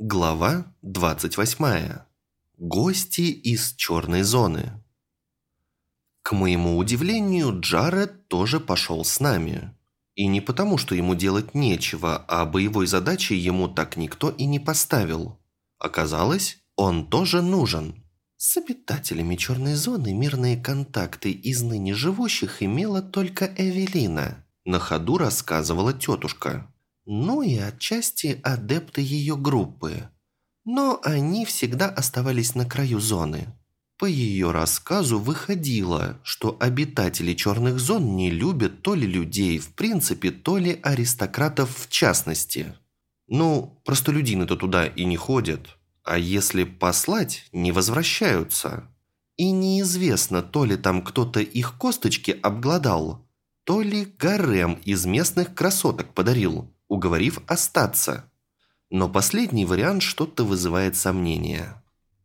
Глава 28. Гости из черной зоны. К моему удивлению, Джаред тоже пошел с нами. И не потому, что ему делать нечего, а боевой задачи ему так никто и не поставил. Оказалось, он тоже нужен. С обитателями черной зоны мирные контакты из ныне живущих имела только Эвелина. На ходу рассказывала тетушка. Ну и отчасти адепты ее группы. Но они всегда оставались на краю зоны. По ее рассказу выходило, что обитатели черных зон не любят то ли людей в принципе, то ли аристократов в частности. Ну, простолюдины-то туда и не ходят а если послать, не возвращаются. И неизвестно, то ли там кто-то их косточки обглодал, то ли гарем из местных красоток подарил, уговорив остаться. Но последний вариант что-то вызывает сомнения.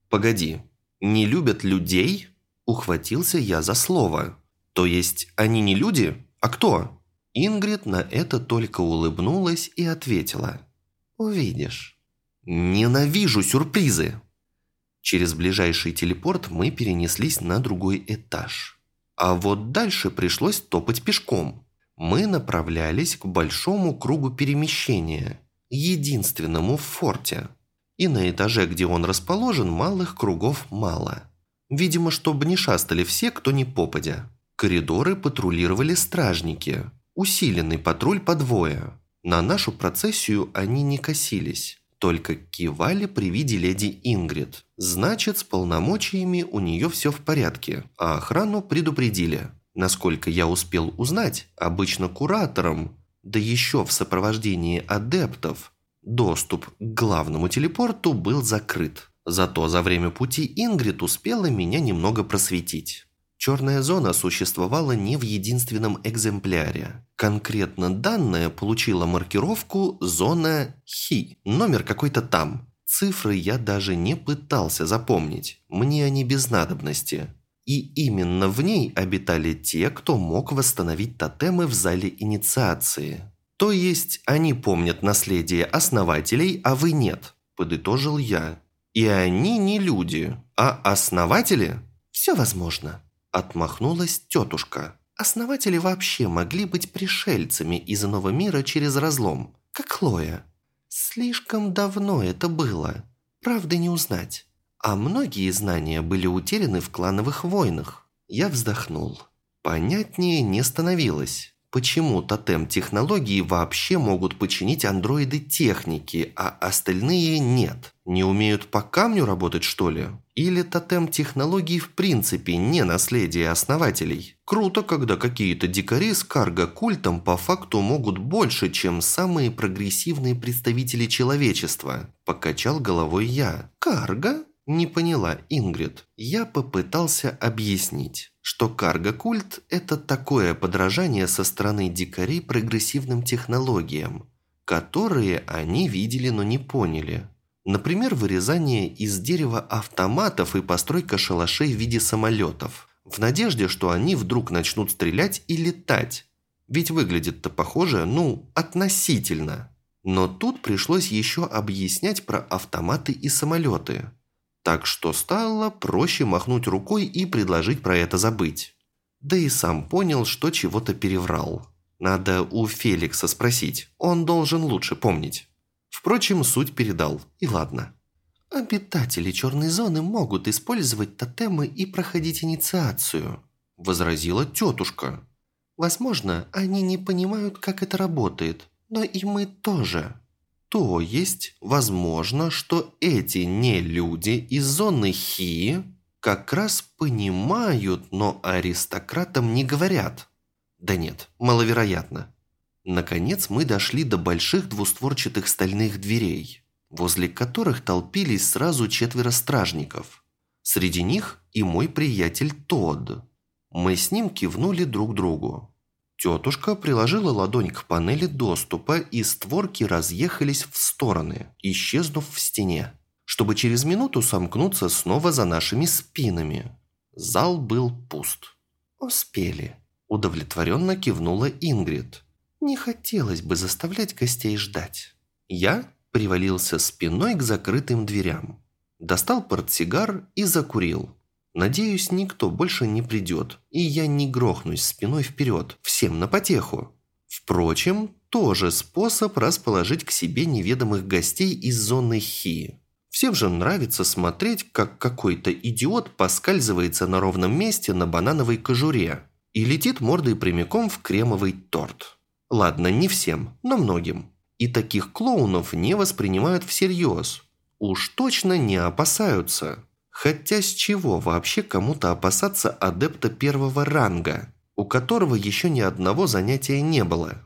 «Погоди, не любят людей?» Ухватился я за слово. «То есть они не люди? А кто?» Ингрид на это только улыбнулась и ответила. «Увидишь». Ненавижу сюрпризы. Через ближайший телепорт мы перенеслись на другой этаж. А вот дальше пришлось топать пешком. Мы направлялись к большому кругу перемещения, единственному в форте. И на этаже, где он расположен, малых кругов мало. Видимо, чтобы не шастали все, кто не попадя. Коридоры патрулировали стражники. Усиленный патруль по двое. На нашу процессию они не косились только кивали при виде леди Ингрид. Значит, с полномочиями у нее все в порядке, а охрану предупредили. Насколько я успел узнать, обычно кураторам, да еще в сопровождении адептов, доступ к главному телепорту был закрыт. Зато за время пути Ингрид успела меня немного просветить. Черная зона существовала не в единственном экземпляре. Конкретно данная получила маркировку «Зона Хи», номер какой-то там. Цифры я даже не пытался запомнить, мне они без надобности. И именно в ней обитали те, кто мог восстановить тотемы в зале инициации. То есть они помнят наследие основателей, а вы нет, подытожил я. И они не люди, а основатели? Все возможно. Отмахнулась тетушка. Основатели вообще могли быть пришельцами из иного мира через разлом, как Хлоя. Слишком давно это было. Правды не узнать. А многие знания были утеряны в клановых войнах. Я вздохнул. Понятнее не становилось. Почему тотем технологии вообще могут починить андроиды техники, а остальные нет? Не умеют по камню работать, что ли? Или тотем технологий в принципе не наследие основателей? Круто, когда какие-то дикари с карго-культом по факту могут больше, чем самые прогрессивные представители человечества. Покачал головой я. Карго? Не поняла Ингрид. Я попытался объяснить что карго-культ – это такое подражание со стороны дикарей прогрессивным технологиям, которые они видели, но не поняли. Например, вырезание из дерева автоматов и постройка шалашей в виде самолетов, в надежде, что они вдруг начнут стрелять и летать. Ведь выглядит-то похоже, ну, относительно. Но тут пришлось еще объяснять про автоматы и самолеты – так что стало проще махнуть рукой и предложить про это забыть. Да и сам понял, что чего-то переврал. Надо у Феликса спросить, он должен лучше помнить. Впрочем, суть передал, и ладно. «Обитатели черной зоны могут использовать тотемы и проходить инициацию», – возразила тетушка. «Возможно, они не понимают, как это работает, но и мы тоже». То есть, возможно, что эти не люди из зоны Хи как раз понимают, но аристократам не говорят. Да нет, маловероятно. Наконец мы дошли до больших двустворчатых стальных дверей, возле которых толпились сразу четверо стражников. Среди них и мой приятель Тодд. Мы с ним кивнули друг другу. Тетушка приложила ладонь к панели доступа, и створки разъехались в стороны, исчезнув в стене, чтобы через минуту сомкнуться снова за нашими спинами. Зал был пуст. «Успели», – удовлетворенно кивнула Ингрид. «Не хотелось бы заставлять гостей ждать». «Я?» привалился спиной к закрытым дверям. Достал портсигар и закурил. Надеюсь, никто больше не придет, и я не грохнусь спиной вперед, всем на потеху. Впрочем, тоже способ расположить к себе неведомых гостей из зоны Хи. Всем же нравится смотреть, как какой-то идиот поскальзывается на ровном месте на банановой кожуре и летит мордой прямиком в кремовый торт. Ладно, не всем, но многим. И таких клоунов не воспринимают всерьез. Уж точно не опасаются. Хотя с чего вообще кому-то опасаться адепта первого ранга, у которого еще ни одного занятия не было?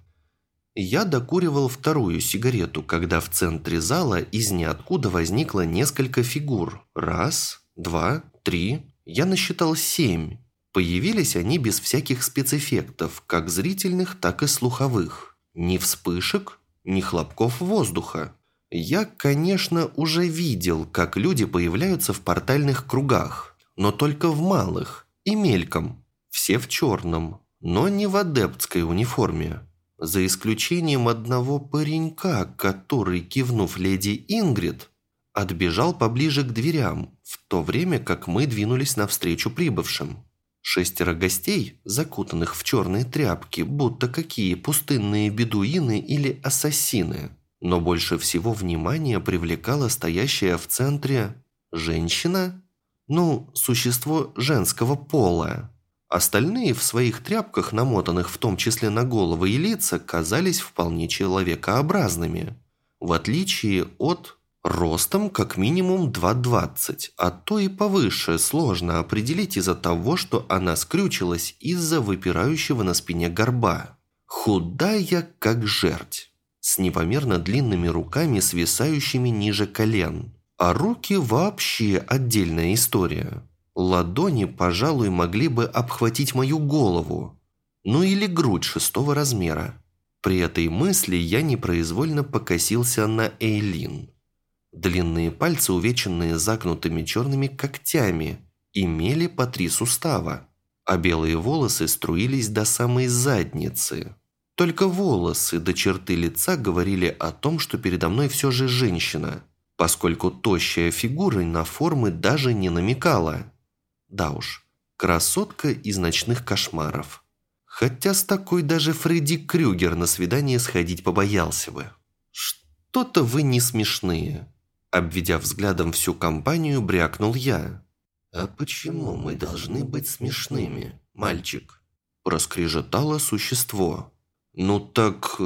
Я докуривал вторую сигарету, когда в центре зала из ниоткуда возникло несколько фигур. Раз, два, три. Я насчитал семь. Появились они без всяких спецэффектов, как зрительных, так и слуховых. Ни вспышек, ни хлопков воздуха. Я, конечно, уже видел, как люди появляются в портальных кругах, но только в малых и мельком. Все в черном, но не в адептской униформе за исключением одного паренька, который, кивнув леди Ингрид, отбежал поближе к дверям, в то время как мы двинулись навстречу прибывшим. Шестеро гостей, закутанных в черные тряпки, будто какие пустынные бедуины или ассасины. Но больше всего внимания привлекала стоящая в центре женщина, ну, существо женского пола. Остальные в своих тряпках, намотанных в том числе на головы и лица, казались вполне человекообразными. В отличие от ростом как минимум 2,20, а то и повыше сложно определить из-за того, что она скрючилась из-за выпирающего на спине горба. Худая, как жерть, с непомерно длинными руками, свисающими ниже колен. А руки вообще отдельная история. Ладони, пожалуй, могли бы обхватить мою голову, ну или грудь шестого размера. При этой мысли я непроизвольно покосился на Эйлин. Длинные пальцы, увеченные загнутыми черными когтями, имели по три сустава, а белые волосы струились до самой задницы. Только волосы до черты лица говорили о том, что передо мной все же женщина, поскольку тощая фигура на формы даже не намекала – да уж, красотка из ночных кошмаров. Хотя с такой даже Фредди Крюгер на свидание сходить побоялся бы. Что-то вы не смешные. Обведя взглядом всю компанию, брякнул я. «А почему мы должны быть смешными, мальчик?» Проскрежетало существо. «Ну так...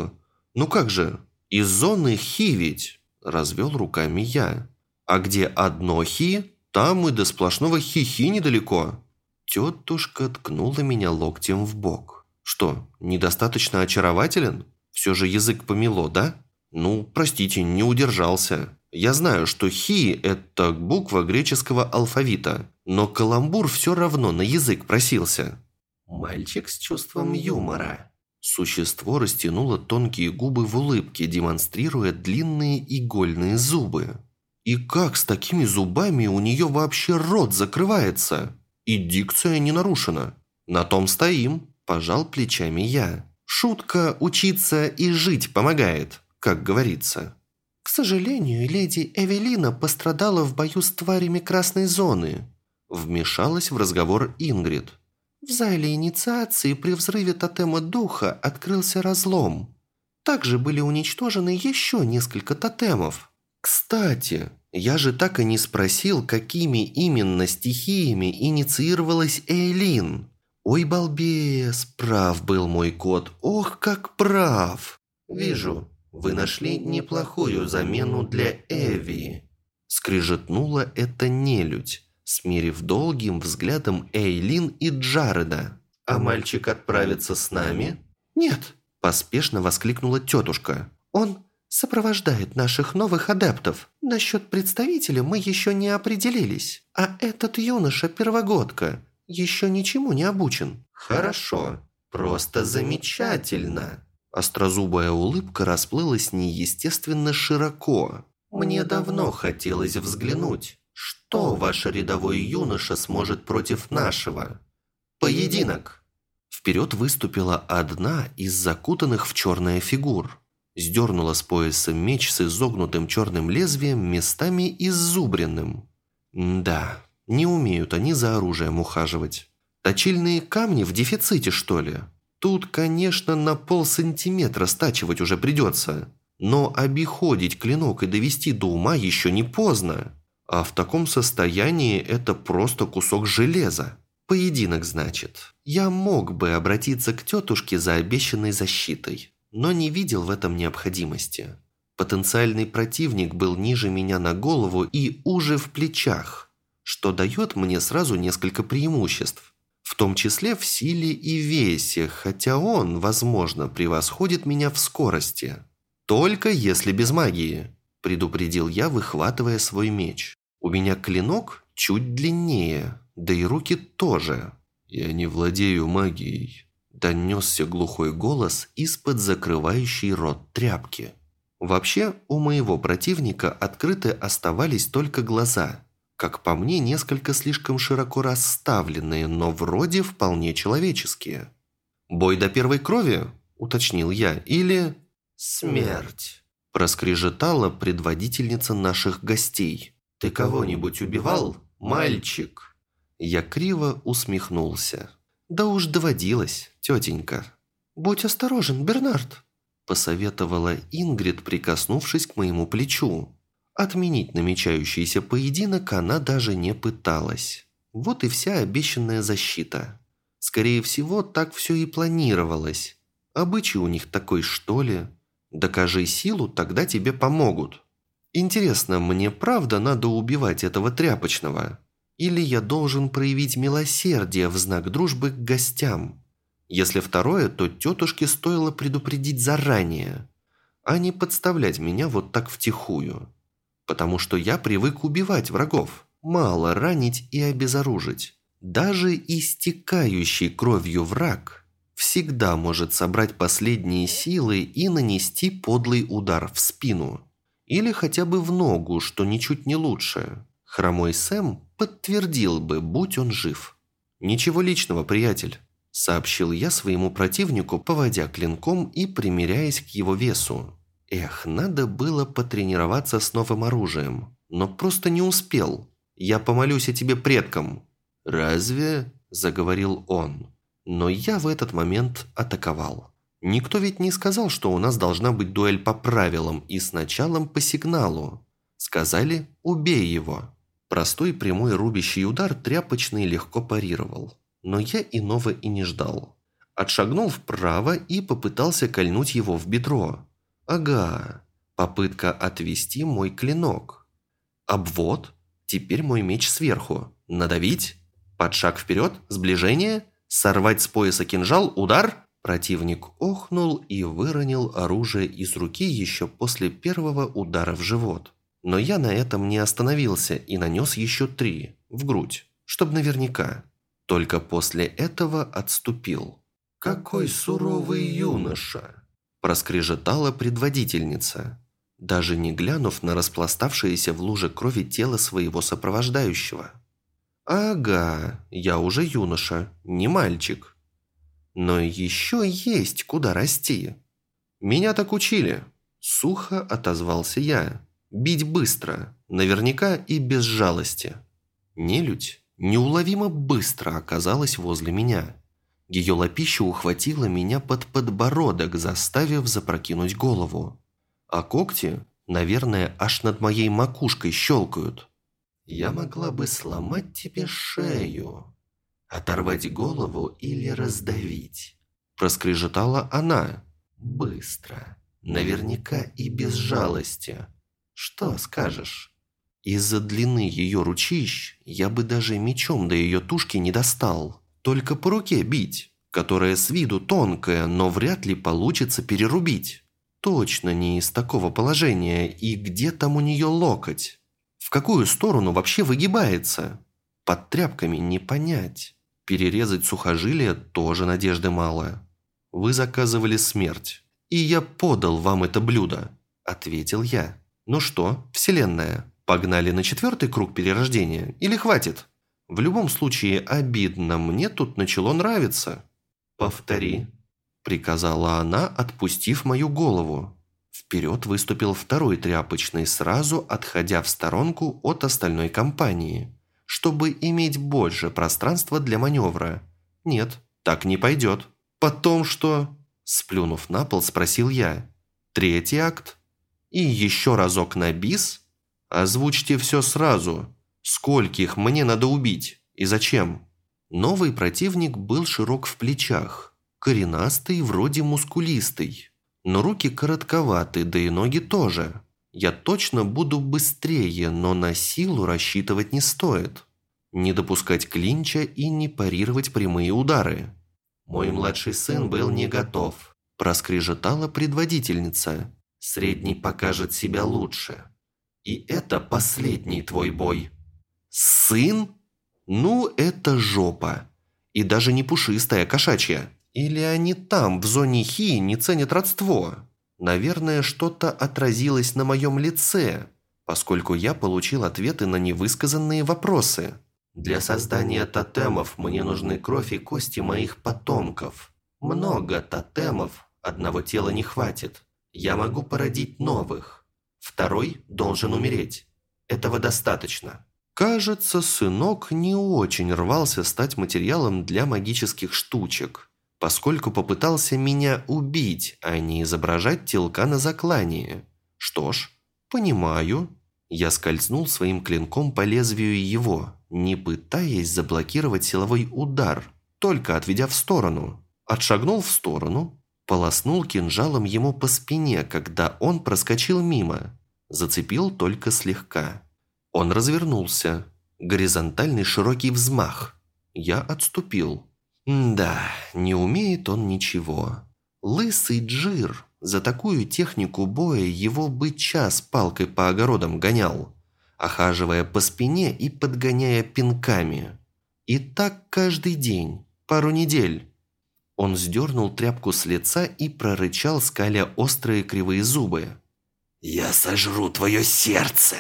Ну как же? Из зоны хи ведь!» Развел руками я. «А где одно хи, там и до сплошного хихи недалеко». Тетушка ткнула меня локтем в бок. «Что, недостаточно очарователен? Все же язык помело, да?» «Ну, простите, не удержался. Я знаю, что «хи» – это буква греческого алфавита, но каламбур все равно на язык просился». «Мальчик с чувством юмора». Существо растянуло тонкие губы в улыбке, демонстрируя длинные игольные зубы. И как с такими зубами у нее вообще рот закрывается? И дикция не нарушена. На том стоим, пожал плечами я. Шутка учиться и жить помогает, как говорится. К сожалению, леди Эвелина пострадала в бою с тварями красной зоны. Вмешалась в разговор Ингрид. В зале инициации при взрыве тотема духа открылся разлом. Также были уничтожены еще несколько тотемов. Кстати, я же так и не спросил, какими именно стихиями инициировалась Эйлин. Ой, балбес, прав был мой кот, ох, как прав. Вижу, вы нашли неплохую замену для Эви. Скрижетнула эта нелюдь, смирив долгим взглядом Эйлин и Джареда. «А мальчик отправится с нами?» «Нет», – поспешно воскликнула тетушка. «Он сопровождает наших новых адептов. Насчет представителя мы еще не определились. А этот юноша-первогодка еще ничему не обучен». «Хорошо. Просто замечательно». Острозубая улыбка расплылась неестественно широко. «Мне давно хотелось взглянуть, что ваш рядовой юноша сможет против нашего. Поединок!» Вперед выступила одна из закутанных в черное фигур. Сдернула с пояса меч с изогнутым черным лезвием, местами иззубренным. Да, не умеют они за оружием ухаживать. Точильные камни в дефиците, что ли? Тут, конечно, на полсантиметра стачивать уже придется. Но обиходить клинок и довести до ума еще не поздно. А в таком состоянии это просто кусок железа. Поединок, значит. Я мог бы обратиться к тетушке за обещанной защитой, но не видел в этом необходимости. Потенциальный противник был ниже меня на голову и уже в плечах, что дает мне сразу несколько преимуществ, в том числе в силе и весе, хотя он, возможно, превосходит меня в скорости. Только если без магии, предупредил я, выхватывая свой меч. У меня клинок чуть длиннее, да и руки тоже. Я не владею магией. Донесся глухой голос из-под закрывающей рот тряпки. Вообще, у моего противника открыты оставались только глаза. Как по мне, несколько слишком широко расставленные, но вроде вполне человеческие. «Бой до первой крови?» – уточнил я. «Или...» «Смерть!» – проскрежетала предводительница наших гостей. «Ты кого-нибудь убивал, мальчик?» Я криво усмехнулся. «Да уж доводилось, тетенька». «Будь осторожен, Бернард», – посоветовала Ингрид, прикоснувшись к моему плечу. Отменить намечающийся поединок она даже не пыталась. Вот и вся обещанная защита. Скорее всего, так все и планировалось. Обычай у них такой, что ли? Докажи силу, тогда тебе помогут. Интересно, мне правда надо убивать этого тряпочного? Или я должен проявить милосердие в знак дружбы к гостям? Если второе, то тетушке стоило предупредить заранее, а не подставлять меня вот так втихую. Потому что я привык убивать врагов, мало ранить и обезоружить. Даже истекающий кровью враг всегда может собрать последние силы и нанести подлый удар в спину. Или хотя бы в ногу, что ничуть не лучше. Хромой Сэм подтвердил бы, будь он жив. «Ничего личного, приятель», – сообщил я своему противнику, поводя клинком и примеряясь к его весу. Эх, надо было потренироваться с новым оружием, но просто не успел. Я помолюсь о тебе предкам. «Разве?» – заговорил он. Но я в этот момент атаковал. Никто ведь не сказал, что у нас должна быть дуэль по правилам и с началом по сигналу. Сказали «убей его». Простой прямой рубящий удар тряпочный легко парировал. Но я иного и не ждал. Отшагнул вправо и попытался кольнуть его в бедро. Ага, попытка отвести мой клинок. Обвод, теперь мой меч сверху. Надавить, под шаг вперед, сближение, сорвать с пояса кинжал, удар – Противник охнул и выронил оружие из руки еще после первого удара в живот. Но я на этом не остановился и нанес еще три, в грудь, чтобы наверняка. Только после этого отступил. «Какой суровый юноша!» – проскрежетала предводительница, даже не глянув на распластавшееся в луже крови тело своего сопровождающего. «Ага, я уже юноша, не мальчик». Но еще есть куда расти. Меня так учили. Сухо отозвался я. Бить быстро, наверняка и без жалости. Нелюдь неуловимо быстро оказалась возле меня. Ее лапища ухватила меня под подбородок, заставив запрокинуть голову. А когти, наверное, аж над моей макушкой щелкают. «Я могла бы сломать тебе шею», оторвать голову или раздавить. Проскрежетала она. Быстро. Наверняка и без жалости. Что скажешь? Из-за длины ее ручищ я бы даже мечом до ее тушки не достал. Только по руке бить, которая с виду тонкая, но вряд ли получится перерубить. Точно не из такого положения, и где там у нее локоть? В какую сторону вообще выгибается? Под тряпками не понять. Перерезать сухожилие тоже надежды мало. Вы заказывали смерть, и я подал вам это блюдо, ответил я. Ну что, вселенная, погнали на четвертый круг перерождения или хватит? В любом случае обидно, мне тут начало нравиться. Повтори, приказала она, отпустив мою голову. Вперед выступил второй тряпочный, сразу отходя в сторонку от остальной компании, чтобы иметь больше пространства для маневра. Нет, так не пойдет. Потом что? Сплюнув на пол, спросил я. Третий акт? И еще разок на бис? Озвучьте все сразу. Скольких мне надо убить? И зачем? Новый противник был широк в плечах, коренастый, вроде мускулистый. Но руки коротковаты, да и ноги тоже. Я точно буду быстрее, но на силу рассчитывать не стоит. Не допускать клинча и не парировать прямые удары. «Мой младший сын был не готов», – проскрежетала предводительница. «Средний покажет себя лучше. И это последний твой бой». «Сын? Ну, это жопа. И даже не пушистая, кошачья». Или они там, в зоне Хи, не ценят родство? Наверное, что-то отразилось на моем лице, поскольку я получил ответы на невысказанные вопросы. Для создания тотемов мне нужны кровь и кости моих потомков. Много тотемов, одного тела не хватит. Я могу породить новых. Второй должен умереть. Этого достаточно. Кажется, сынок не очень рвался стать материалом для магических штучек поскольку попытался меня убить, а не изображать телка на заклании. Что ж, понимаю. Я скользнул своим клинком по лезвию его, не пытаясь заблокировать силовой удар, только отведя в сторону. Отшагнул в сторону, полоснул кинжалом ему по спине, когда он проскочил мимо. Зацепил только слегка. Он развернулся. Горизонтальный широкий взмах. Я отступил. Да, не умеет он ничего. Лысый джир. За такую технику боя его бы час палкой по огородам гонял, охаживая по спине и подгоняя пинками. И так каждый день, пару недель. Он сдернул тряпку с лица и прорычал, скаля острые кривые зубы. «Я сожру твое сердце!»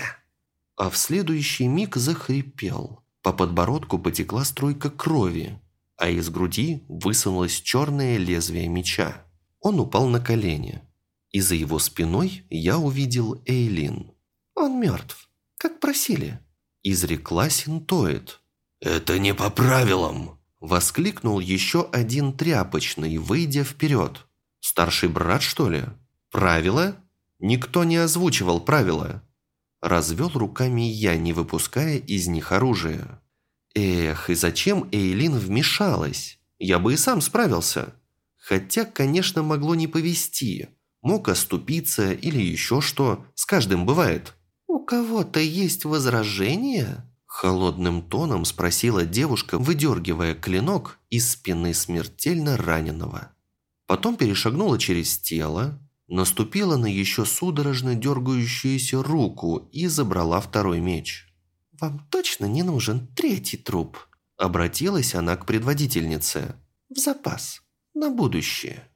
А в следующий миг захрипел. По подбородку потекла струйка крови а из груди высунулось черное лезвие меча. Он упал на колени. И за его спиной я увидел Эйлин. «Он мертв, как просили», – изрекла Синтоид. «Это не по правилам!» – воскликнул еще один тряпочный, выйдя вперед. «Старший брат, что ли? Правила? Никто не озвучивал правила». Развел руками я, не выпуская из них оружие. Эх, и зачем Эйлин вмешалась? Я бы и сам справился. Хотя, конечно, могло не повести. Мог оступиться или еще что. С каждым бывает. «У кого-то есть возражения?» Холодным тоном спросила девушка, выдергивая клинок из спины смертельно раненого. Потом перешагнула через тело, наступила на еще судорожно дергающуюся руку и забрала второй меч. «Вам точно не нужен третий труп?» Обратилась она к предводительнице. «В запас. На будущее».